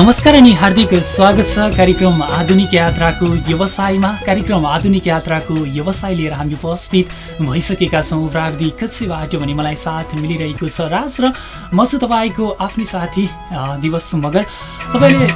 नमस्कार अनि हार्दिक स्वागत छ कार्यक्रम आधुनिक यात्राको व्यवसायमा। कार्यक्रम आधुनिक यात्राको व्यवसाय लिएर हामी उपस्थित भइसकेका छौँ। प्राविधिक कक्षबाट भने मलाई साथ मिलिरहेको छ राज र म छु तपाईँको आफ्नै साथी दिवस मगर। तपाईँले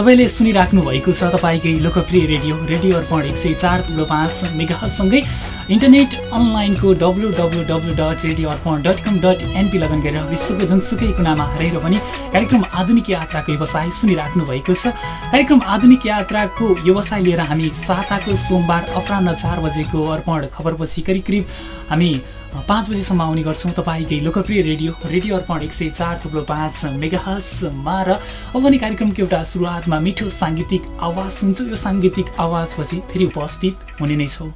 तपाईँले सुनिराख्नु भएको छ तपाईँकै लोकप्रिय रेडियो रेडियो अर्पण एक सय चार थुप्रो पाँच मेगासँगै इन्टरनेट अनलाइनको W W W dot radio Arpan dot com dot NP लगन गरेर विश्वको जुनसुकै कुनामा हरेर पनि कार्यक्रम आधुनिक यात्राको व्यवसाय सुनिराख्नु भएको छ। कार्यक्रम आधुनिक यात्राको व्यवसाय लिएर हामी साताको सोमबार अपरान्न चार बजेको अर्पण खबरपछि करिब करिब हामी पाँच बजीसम्म आउने गर्छौँ तपाईँकै लोकप्रिय रेडियो रेडियो अर्पण एक सय चार थुप्रो पाँच मेगाहसमा र अब भने कार्यक्रमको एउटा सुरुवातमा मिठो साङ्गीतिक आवाज सुन्छौँ। यो साङ्गीतिक आवाजपछि फेरि उपस्थित हुने नै छौँ।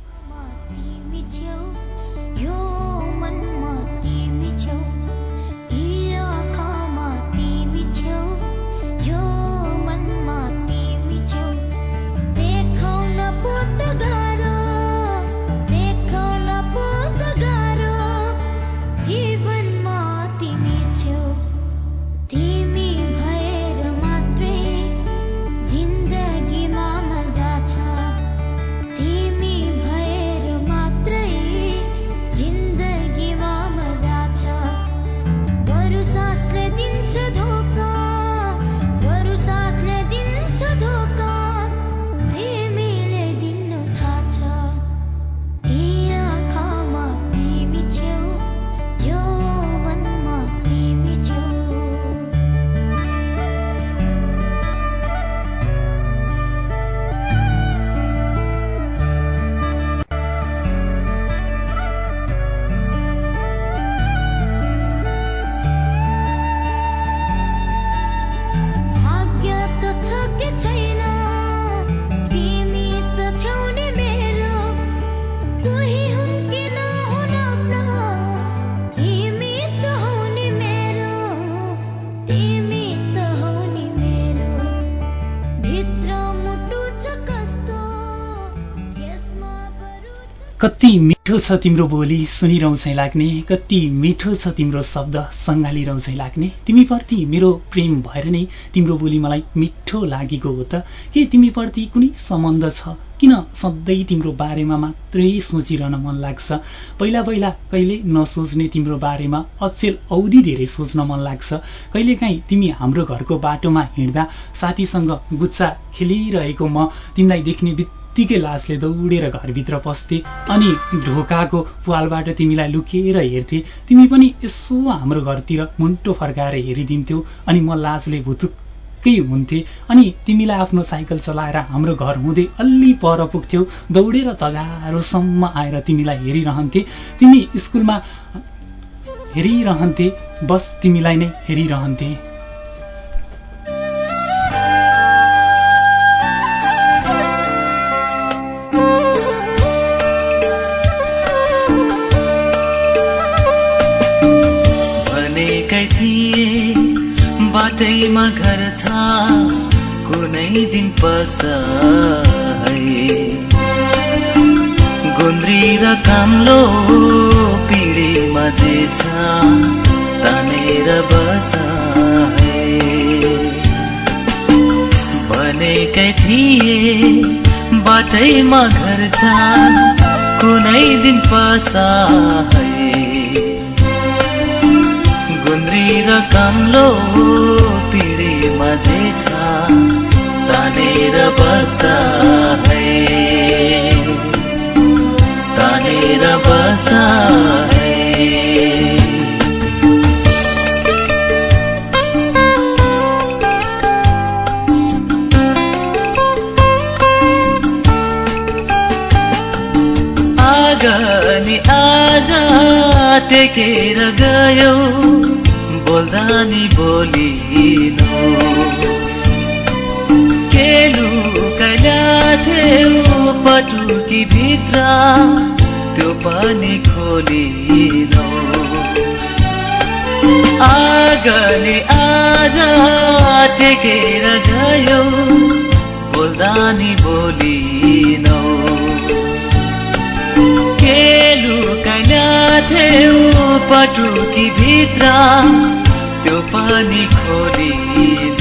कति मिठो छ तिम्रो बोली सुनिरहँ लाग्ने कति मिठो छ तिम्रो शब्द सङ्घालिरहँ लाग्ने। तिमीप्रति मेरो प्रेम भएर नै तिम्रो बोली मलाई मिठो लागेको हो त। के तिमीप्रति कुनै सम्बन्ध छ? किन सधैँ तिम्रो बारेमा मात्रै सोचिरहन मन लाग्छ? पहिला पहिला कहिले नसोच्ने तिम्रो बारेमा अचेल औधी धेरै सोच्न मन लाग्छ। कहिलेकाहीँ तिमी हाम्रो घरको बाटोमा हिँड्दा साथीसँग गुच्चा खेलिरहेको म तिमीलाई देख्ने लासले दौडेर घरभित्र पस्थे अनि ढोकाको पालबाट तिमीलाई लुकेर हेर्थे तिमी पनि यसो हाम्रो घरतिर मुन्टो फर्काएर हेरिदिन्थ्यौ अनि म लाजले भुतुक्कै हुन्थे अनि तिमीलाई आफ्नो साइकल चलाएर हाम्रो घर हुँदै अलि पर पुग्थ्यौ। दौडेर तगारोसम्म आएर तिमीलाई हेरिरहन्थे। तिमी स्कुलमा हेरिरहन्थे बस तिमीलाई नै हेरिरहन्थे। बाटैमा घर छ कुनै दिन पस गुन्द्री र काम्लो पिँढीमा जे छ तानेर बस भनेकै थिए बाटैमा घर छ कुनै दिन पसा र काम्लो पिँढीमा जे छ तानेर बस तानेर बस आज टेकेर गयो। बोल्दा नि बोलिनु। केलु कैला थियो पटुकी भित्र त्यो पनि खोलिनु। आगले आज टेकेर गयो बोल्दा नि बोलिनु। केलु कैला थियो पटुकी भित्र त्यो पानी खोलिन।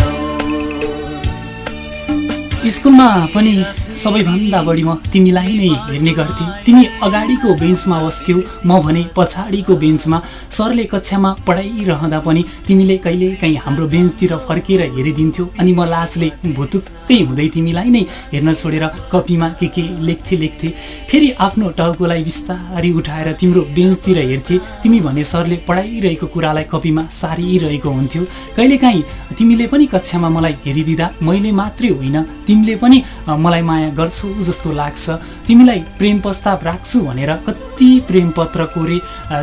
स्कुलमा पनि सबैभन्दा बढी म तिमीलाई नै हेर्ने गर्थेँ। तिमी अगाडिको बेन्चमा बस्थ्यौ म भने पछाडिको बेन्चमा। सरले कक्षामा पढाइरहँदा पनि तिमीले कहिले काहीँ हाम्रो बेन्चतिर फर्केर हेरिदिन्थ्यौ अनि म लासले भुतुक्कै हुँदै तिमीलाई नै हेर्न छोडेर कपीमा के के लेख्थे लेख्थे। फेरि आफ्नो टाउकोलाई बिस्तारी उठाएर तिम्रो बेन्चतिर हेर्थे। तिमी भने सरले पढाइरहेको कुरालाई कपीमा सारिरहेको हुन्थ्यो। कहिलेकाहीँ तिमीले पनि कक्षामा मलाई हेरिदिँदा मैले मात्रै होइन तिमीले पनि मलाई माया गर्छौ जस्तो लाग्छ। तिमीलाई प्रेम प्रस्ताव राख्छु भनेर कति प्रेम पत्र कोरे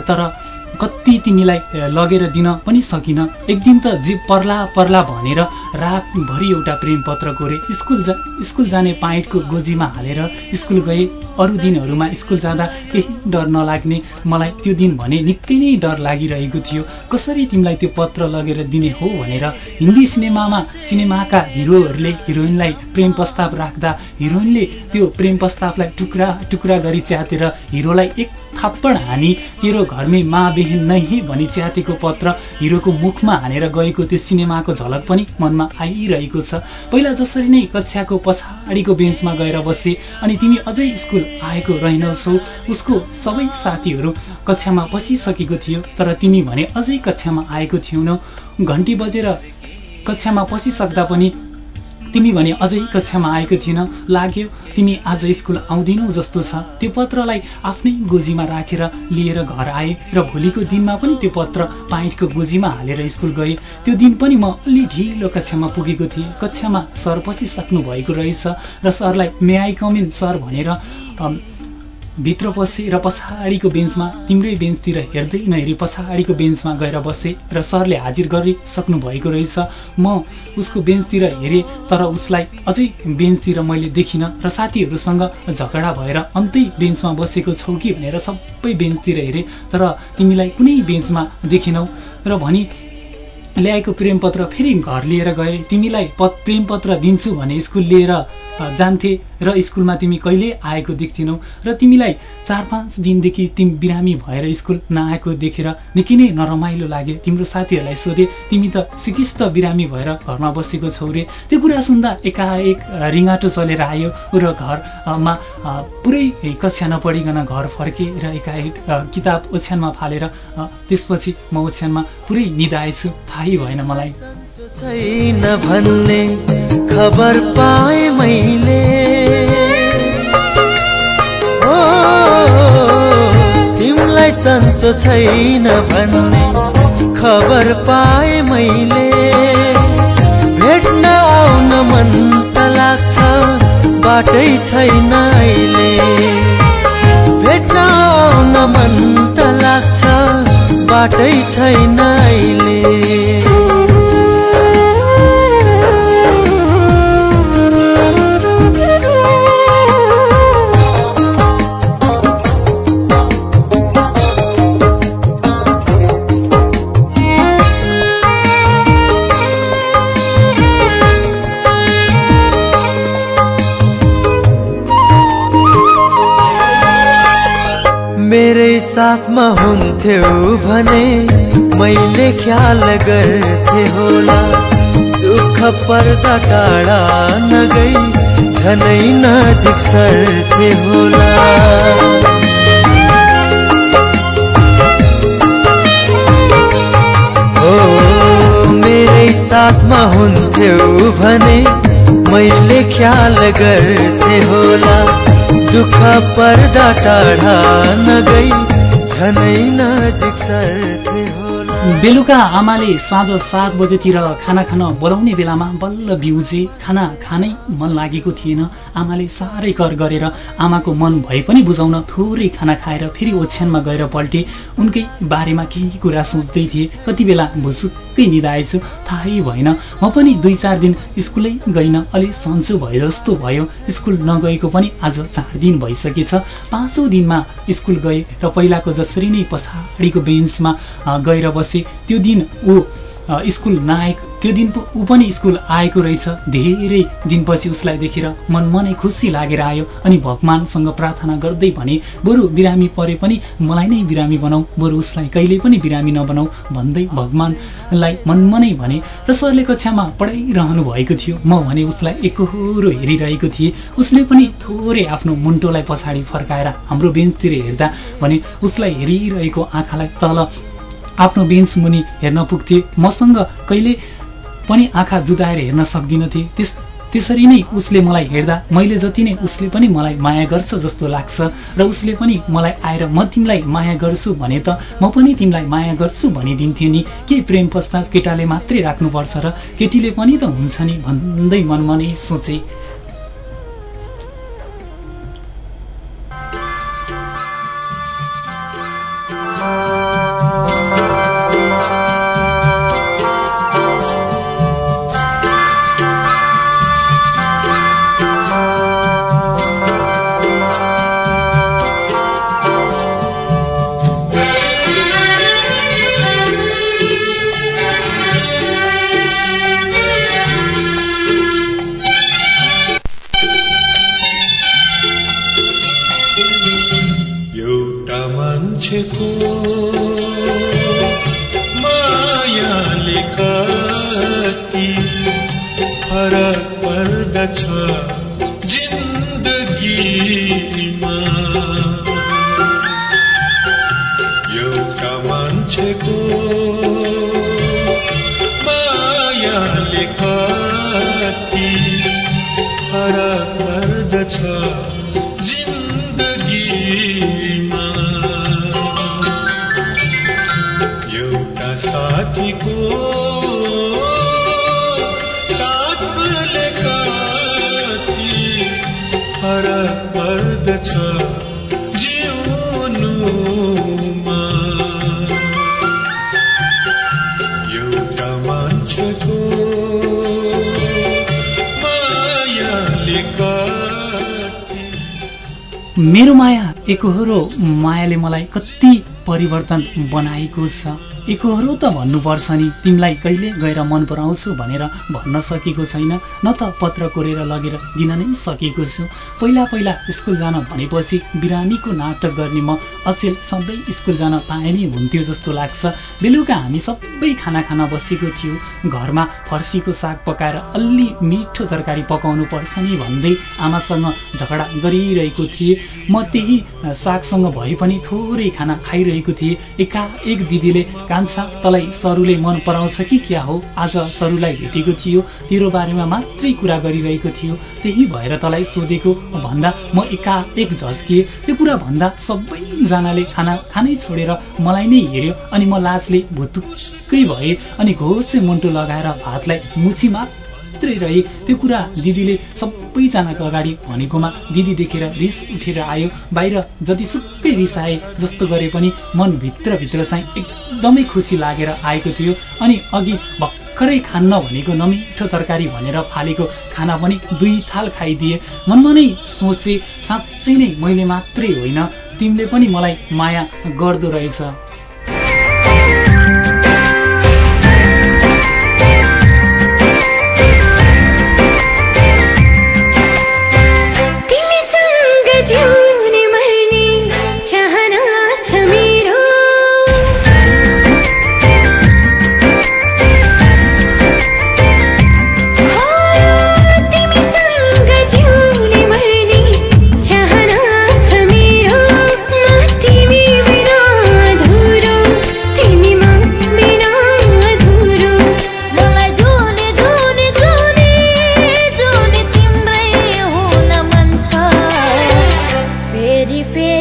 तर कति तिमीलाई लगेर दिन पनि सकिनँ। एक दिन त जे पर्ला पर्ला भनेर रातभरि एउटा प्रेम पत्र कोरे स्कुल जा स्कुल जाने पाइटको गोजीमा हालेर स्कुल गए। अरू दिनहरूमा स्कुल जाँदा केही डर नलाग्ने। मलाई त्यो दिन भने निकै नै डर लागिरहेको थियो। कसरी तिमीलाई त्यो पत्र लगेर दिने हो भनेर हिन्दी सिनेमामा सिनेमाका हिरोहरूले हिरोइनलाई प्रेम प्रस्ताव राख्दा हिरोइनले त्यो प्रेम प्रस्तावलाई टुक्रा टुक्रा गरी च्यातेर हिरोलाई एक थप्पड हानी तेरो घरमै मा बेहेन नै भनी च्यातेको पत्र हिरोको मुखमा हानेर गएको त्यो सिनेमाको झलक पनि मनमा आइरहेको छ। पहिला जसरी नै कक्षाको पछाडिको बेन्चमा गएर बसे अनि तिमी अझै स्कुल आएको रहेनछौ उसको सबै साथीहरू कक्षामा पसिसकेको थियो तर तिमी भने अझै कक्षामा आएको थिएनौ। घन्टी बजेर कक्षामा पसिसक्दा पनि तिमी भने अझै कक्षामा आएको थिएन। लाग्यो तिमी आज स्कुल आउँदिनौ जस्तो छ। त्यो पत्रलाई आफ्नै गोजीमा राखेर लिएर घर आए र भोलिको दिनमा पनि त्यो पत्र पाइटको गोजीमा हालेर स्कुल गए। त्यो दिन पनि म अलि ढिलो कक्षामा पुगेको थिएँ। कक्षामा सर पसिसक्नु भएको रहेछ र सरलाई मे आई कमिन सर भनेर भित्र पसे र पछाडिको बेन्चमा तिम्रै बेन्चतिर हेर्दै नहेरी पछाडिको बेन्चमा गएर बसे र सरले हाजिर गरिसक्नु भएको रहेछ। म उसको बेन्चतिर हेरेँ तर उसलाई अझै बेन्चतिर मैले देखिनँ र साथीहरूसँग झगडा भएर अन्तै बेन्चमा बसेको छौ कि भनेर सबै बेन्चतिर हेरेँ तर तिमीलाई कुनै बेन्चमा देखिनौ। र भनी ल्याएको प्रेमपत्र फेरि घर लिएर गए। तिमीलाई प्रेमपत्र दिन्छु भने स्कुल लिएर जान्थे र स्कुलमा तिमी कहिले आएको देख्थिनौ र तिमीलाई चार पाँच दिनदेखि तिमी बिरामी भएर स्कुल नआएको देखेर निकै नै नरमाइलो लाग्यो। तिम्रो साथीहरूलाई सोधे तिमी त सिकिस्त बिरामी भएर घरमा बसेको छौ रे। त्यो कुरा सुन्दा एकाएक रिङ्गाटो चलेर आयो र घरमा पुरै कक्षा नपढिकन घर फर्के र एकाएक किताब ओछ्यानमा फालेर त्यसपछि म ओछ्यानमा पुरै निधाएछु थाहै भएन मलाई। छैन भन्ने खबर पाए मैले। तिमीलाई सन्चो छैन भन्ने खबर पाए मैले। भेट्न आउन मन त लाग्छ बाटै छैन अहिले। भेट्न आउन मन त लाग्छ बाटै छैन अहिले। मेरै साथमा हुन्थ्यो भने मैले ख्याल गर्थे होला। दुःख पर्दा टाढा नगई झनै नजिक सर्थे होला। साथमा हुन्थ्यो भने मैले ख्याल गर्थे होला। दुःख पर्दा टाढा नगई झनै नजिक सर्थे बेलुका आमाले साँझ सात बजेतिर खाना खान बोलाउने बेलामा बल्ल बिउजे खाना खानै मन लागेको थिएन। आमाले साह्रै कर गरेर आमाको मन भए पनि बुझाउन थोरै खाना खाएर फेरि ओछ्यानमा गएर पल्टे। उनकै बारेमा केही कुरा सोच्दै थिए। कति बेला भुसुक्कै निधाएछु। थाहै भएन। म पनि दुई चार दिन स्कुलै गइन अलि सन्चो भए जस्तो भयो। स्कुल नगएको पनि आज चार दिन भइसकेछ पाँचौँ दिनमा स्कुल गए र पहिलाको जसरी नै पछाडिको बेन्चमा गएर बसे त्यो दिन ऊ स्कुल नआएको त्यो दिन ऊ पनि स्कुल आएको रहेछ। धेरै दिनपछि उसलाई देखेर मन मनै खुसी लागेर आयो अनि भगवान्सँग प्रार्थना गर्दै भने बरु बिरामी परे पनि मलाई नै बिरामी बनाऊ। बरु उसलाई कहिले पनि बिरामी नबनाऊ भन्दै भगवान्लाई मनमनै भने र सरले कक्षामा पढाइरहनु भएको थियो। म भने उसलाई एकहोरो हेरिरहेको थिएँ। उसले पनि थोरै आफ्नो मुन्टोलाई पछाडि फर्काएर हाम्रो बेन्चतिर हेर्दा भने उसलाई हेरिरहेको आँखालाई तल आफ्नो बेन्च मुनि हेर्न पुग्थे। मसँग कहिले पनि आँखा जुदाएर हेर्न सक्दिनथे। त्यस त्यसरी नै उसले मलाई हेर्दा मैले जति नै उसले पनि मलाई माया गर्छ जस्तो लाग्छ र उसले पनि मलाई आएर म तिमीलाई माया गर्छु भने त म पनि तिमीलाई माया गर्छु भनिदिन्थेँ नि। के प्रेम प्रस्ताव केटाले मात्रै राख्नुपर्छ र केटीले पनि त हुन्छ नि भन्दै मनमा नै सोचे। फरक पर्दछ। जिन्दगी मेरो माया एकहोरो मायाले मलाई कति परिवर्तन बनाएको छ। एकहोरो त भन्नुपर्छ नि। तिमीलाई कहिले गएर मन पराउँछु भनेर भन्न सकेको छैन। न त पत्र कोरेर लगेर दिन नै सकेको छु। पहिला पहिला स्कुल जान भनेपछि बिरामीको नाटक गर्ने म अचेल सधैँ स्कुल जान पाए नै हुन्थ्यो जस्तो लाग्छ। बेलुका हामी सबै खाना खान बसेको थियो। घरमा फर्सीको साग पकाएर अलि मिठो तरकारी पकाउनु पर्छ नि भन्दै आमासँग झगडा गरिरहेको थिएँ। म त्यही सागसँग भए पनि थोरै खाना खाइरहेको थिएँ। एका एक दिदीले कान्छा तलाई सरुले मन पराउँछ कि क्या हो? आज सरुलाई भेटेको थियो तेरो बारेमा मात्रै कुरा गरिरहेको थियो। त्यही भएर तलाई सोधेको भन्दा म एका एक झस्किएँ। त्यो कुरा भन्दा सबैजनाले खाना खानै छोडेर मलाई नै हेऱ्यो अनि म लाजले भुतुक्कै भए अनि घोसे मुन्टो लगाएर भातलाई मुछी रहे त्यो कुरा दिदीले सबैजनाको अगाडि भनेकोमा दिदी देखेर रिस उठेर आयो। बाहिर जतिसुकै रिस आए जस्तो गरे पनि मनभित्रभित्र चाहिँ एकदमै खुसी लागेर आएको थियो। अनि अघि भर्खरै खान्न भनेको नमिठो तरकारी भनेर फालेको खाना पनि दुई थाल खाइदिए। मनमा नै सोचे साँच्चै नै मैले मात्रै होइन तिमीले पनि मलाई माया गर्दो रहेछ।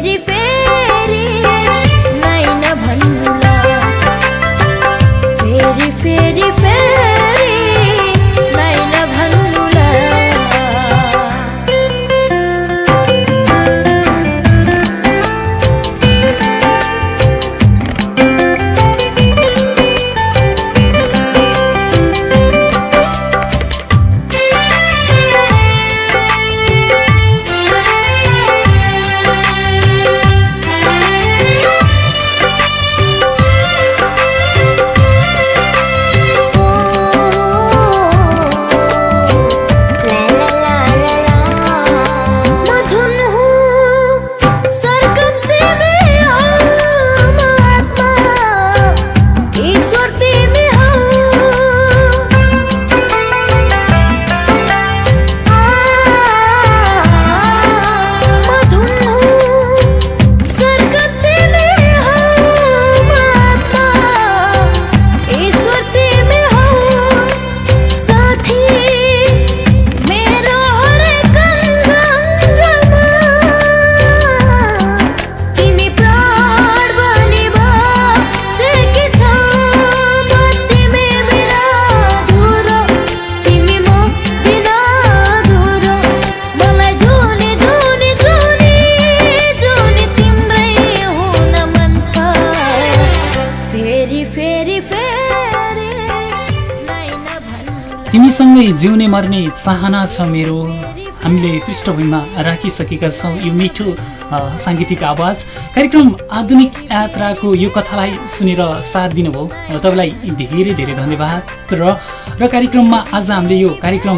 मेरे जिउने मर्ने चाहना छ मेरो। हामीले पृष्ठभूमिमा राखिसकेका छौँ। यो मिठो साङ्गीतिक आवाज। कार्यक्रम आधुनिक यात्राको यो कथालाई सुनेर साथ दिनुभयो। तपाईँलाई धेरै धेरै धन्यवाद। र र कार्यक्रममा आज हामीले यो कार्यक्रम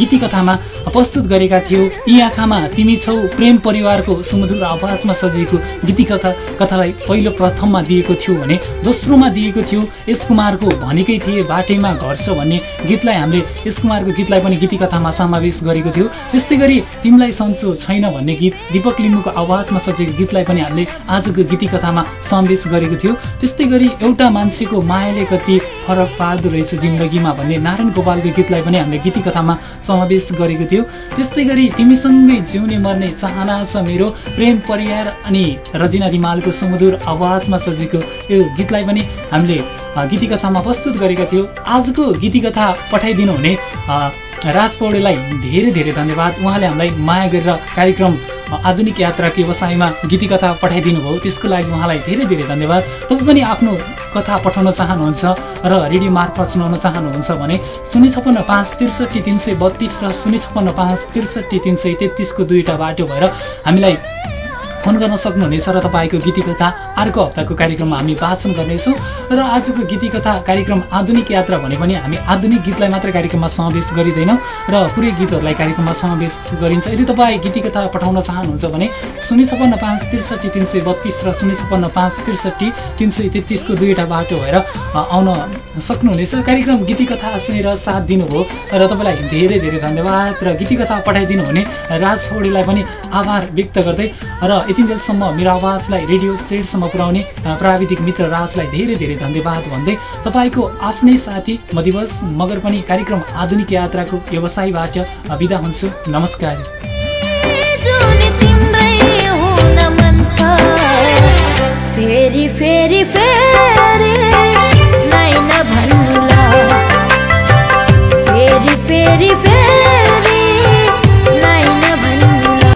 गीती कथामा प्रस्तुत गरेका थियौँ। यी आँखामा तिमी छौ प्रेम परिवारको सुमधुर आवाजमा सजिएको गीती कथा कथालाई पहिलो प्रथममा दिएको थियो भने दोस्रोमा दिएको थियो। यस कुमारको भनेकै थिए बाटैमा घर छ भन्ने गीतलाई हामीले यस कुमारको गीतलाई पनि गीती कथामा समावेश गरेको थियो। त्यस्तै गरी तिमीलाई सन्चो छैन भन्ने गीत दिपक लिम्बूको आवाजमा सजिएको गीतलाई पनि हामीले आजको गीती कथामा समावेश गरेको थियो। त्यस्तै गरी एउटा मान्छेको मायाले कति फरक पार्दो रहेछ जिन्दगीमा भन्ने नारायण गोपालको गीतलाई पनि हामीले गीती कथामा समावेश गरेको थियो। त्यस्तै गरी तिमीसँगै जिउने मर्ने चाहना छ मेरो। प्रेम परिवार अनि रजिना रिमालको सुमधुर आवाजमा सजिएको यो गीतलाई पनि हामीले गीती कथामा प्रस्तुत गरेका थियौँ। आजको गीती कथा पठाइदिनु हुने राज पौडेलाई धेरै धेरै धन्यवाद। उहाँले हामीलाई माया गरेर कार्यक्रम आधुनिक यात्राको व्यवसायमा गीती कथा पठाइदिनु भयो त्यसको लागि उहाँलाई धेरै धेरै धन्यवाद। तपाईँ पनि आफ्नो कथा पठाउन चाहनुहुन्छ र रेडियो मार्फत सुनाउन चाहनुहुन्छ भने शून्य छप्पन्न पाँच त्रिसठी तिन सय बत्तिस र शून्य छप्पन्न पाँच त्रिसठी तिन सय तेत्तिसको दुईवटा बाटो भएर हामीलाई फोन गर्न सक्नुहुनेछ र तपाईँको गीती कथा अर्को हप्ताको कार्यक्रममा हामी वाचन गर्नेछौँ र आजको गीती कथा कार्यक्रम आधुनिक यात्रा भने पनि हामी आधुनिक गीतलाई मात्र कार्यक्रममा समावेश गरिँदैनौँ र पुरै गीतहरूलाई कार्यक्रममा समावेश गरिन्छ। यदि तपाईँ गीती कथा पठाउन चाहनुहुन्छ भने शून्य छप्पन्न पाँच त्रिसठी तिन सय बत्तिस र शून्य छप्पन्न पाँच त्रिसठी तिन सय तेत्तिसको दुईवटा बाटो भएर आउन सक्नुहुनेछ। कार्यक्रम गीती कथा सुनेर साथ दिनुभयो र तपाईँलाई धेरै धेरै धन्यवाद र गीती कथा पठाइदिनु हुने राज पनि आभार व्यक्त गर्दै र यतिन्जेलसम्म मेरो आवाजलाई रेडियो सेटसम्म पुर्याउने प्राविधिक मित्र राजलाई धेरै धेरै धन्यवाद भन्दै तपाईँको आफ्नै साथी म दिवस मगर पनि कार्यक्रम आधुनिक यात्राको व्यवसायबाट विदा हुन्छु। नमस्कार।